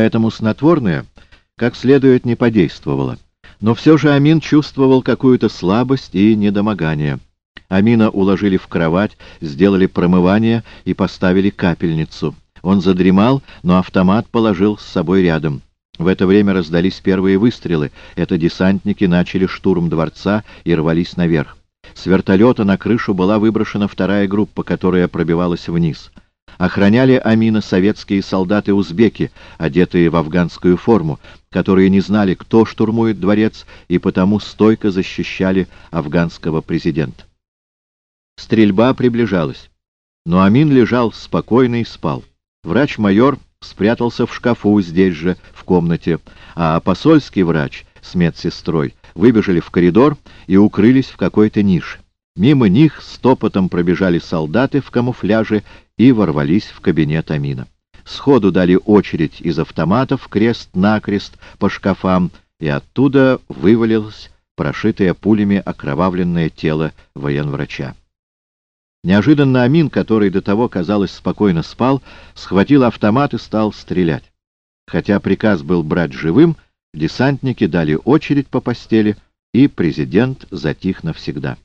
Поэтому снотворное как следует не подействовало. Но все же Амин чувствовал какую-то слабость и недомогание. Амина уложили в кровать, сделали промывание и поставили капельницу. Он задремал, но автомат положил с собой рядом. В это время раздались первые выстрелы. Это десантники начали штурм дворца и рвались наверх. С вертолета на крышу была выброшена вторая группа, которая пробивалась вниз. Охраняли Амина советские солдаты-узбеки, одетые в афганскую форму, которые не знали, кто штурмует дворец, и потому стойко защищали афганского президента. Стрельба приближалась, но Амин лежал спокойно и спал. Врач-майор спрятался в шкафу здесь же, в комнате, а посольский врач с медсестрой выбежали в коридор и укрылись в какой-то нише. Мимо них стопотом пробежали солдаты в камуфляже и ворвались в кабинет Амина. Сходу дали очередь из автоматов крест-накрест по шкафам, и оттуда вывалилось прошитое пулями окровавленное тело военврача. Неожиданно Амин, который до того, казалось, спокойно спал, схватил автомат и стал стрелять. Хотя приказ был брать живым, десантники дали очередь по постели, и президент затих навсегда.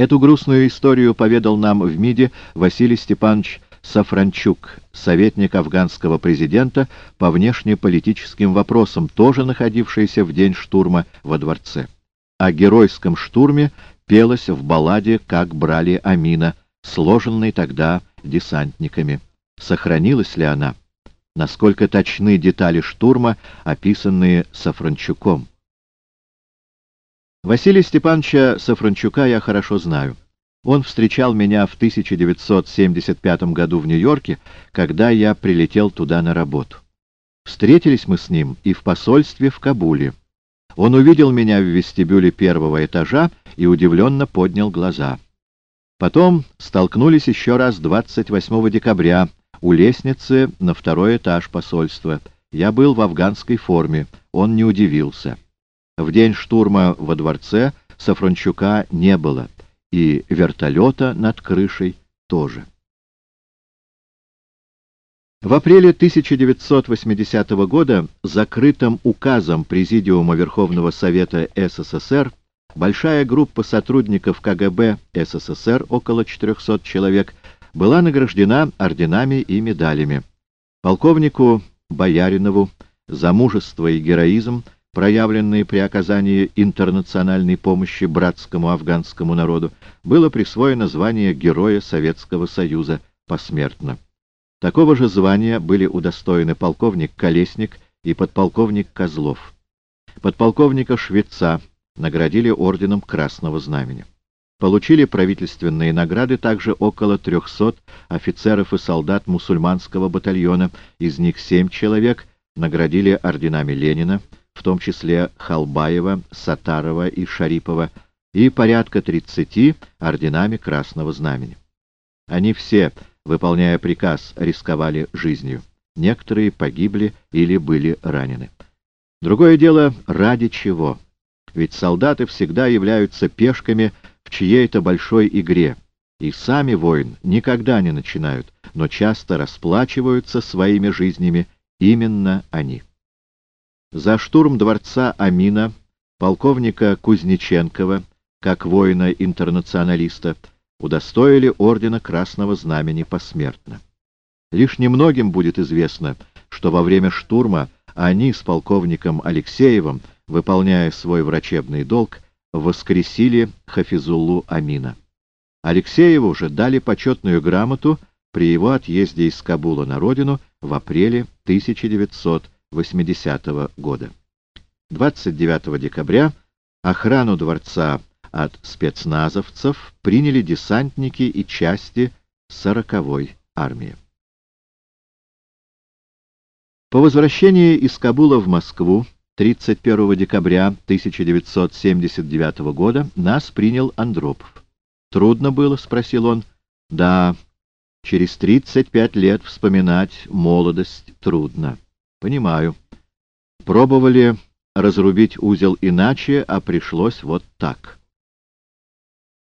Эту грустную историю поведал нам в МИДе Василий Степанович Сафранчук, советник афганского президента по внешнеполитическим вопросам, тоже находившийся в день штурма во дворце. О геройском штурме пелось в балладе «Как брали Амина», сложенной тогда десантниками. Сохранилась ли она? Насколько точны детали штурма, описанные Сафранчуком? Василия Степановича Сафранчука я хорошо знаю. Он встречал меня в 1975 году в Нью-Йорке, когда я прилетел туда на работу. Встретились мы с ним и в посольстве в Кабуле. Он увидел меня в вестибюле первого этажа и удивленно поднял глаза. Потом столкнулись еще раз 28 декабря у лестницы на второй этаж посольства. Я был в афганской форме, он не удивился. В день штурма во дворце Сафрончука не было, и вертолета над крышей тоже. В апреле 1980 года закрытым указом Президиума Верховного Совета СССР большая группа сотрудников КГБ СССР, около 400 человек, была награждена орденами и медалями. Полковнику Бояринову за мужество и героизм, проявленные при оказании интернациональной помощи братскому афганскому народу, было присвоено звание Героя Советского Союза посмертно. Такого же звания были удостоены полковник Колесник и подполковник Козлов. Подполковника Швеца наградили орденом Красного Знамени. Получили правительственные награды также около 300 офицеров и солдат мусульманского батальона, из них семь человек наградили орденами Ленина, в том числе Халбаева, Сатарова и Шарипова, и порядка 30 орденами Красного Знамени. Они все выполняя приказ, рисковали жизнью. Некоторые погибли или были ранены. Другое дело, ради чего? Ведь солдаты всегда являются пешками в чьей-то большой игре, и сами войн никогда не начинают, но часто расплачиваются своими жизнями именно они. За штурм дворца Амина, полковника Кузнеченкова, как воина-интернационалиста, удостоили ордена Красного Знамени посмертно. Лишь немногим будет известно, что во время штурма они с полковником Алексеевым, выполняя свой врачебный долг, воскресили Хафизуллу Амина. Алексееву же дали почетную грамоту при его отъезде из Кабула на родину в апреле 1980 года. 29 декабря охрану дворца от спецназовцев приняли десантники и части сороковой армии. По возвращении из Кабула в Москву 31 декабря 1979 года нас принял Андропов. «Трудно было?» — спросил он. «Да, через 35 лет вспоминать молодость трудно. Понимаю. Пробовали разрубить узел иначе, а пришлось вот так».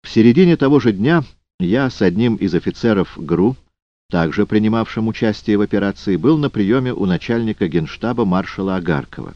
В середине того же дня я с одним из офицеров ГРУ также принимавшим участие в операции, был на приеме у начальника генштаба маршала Агаркова.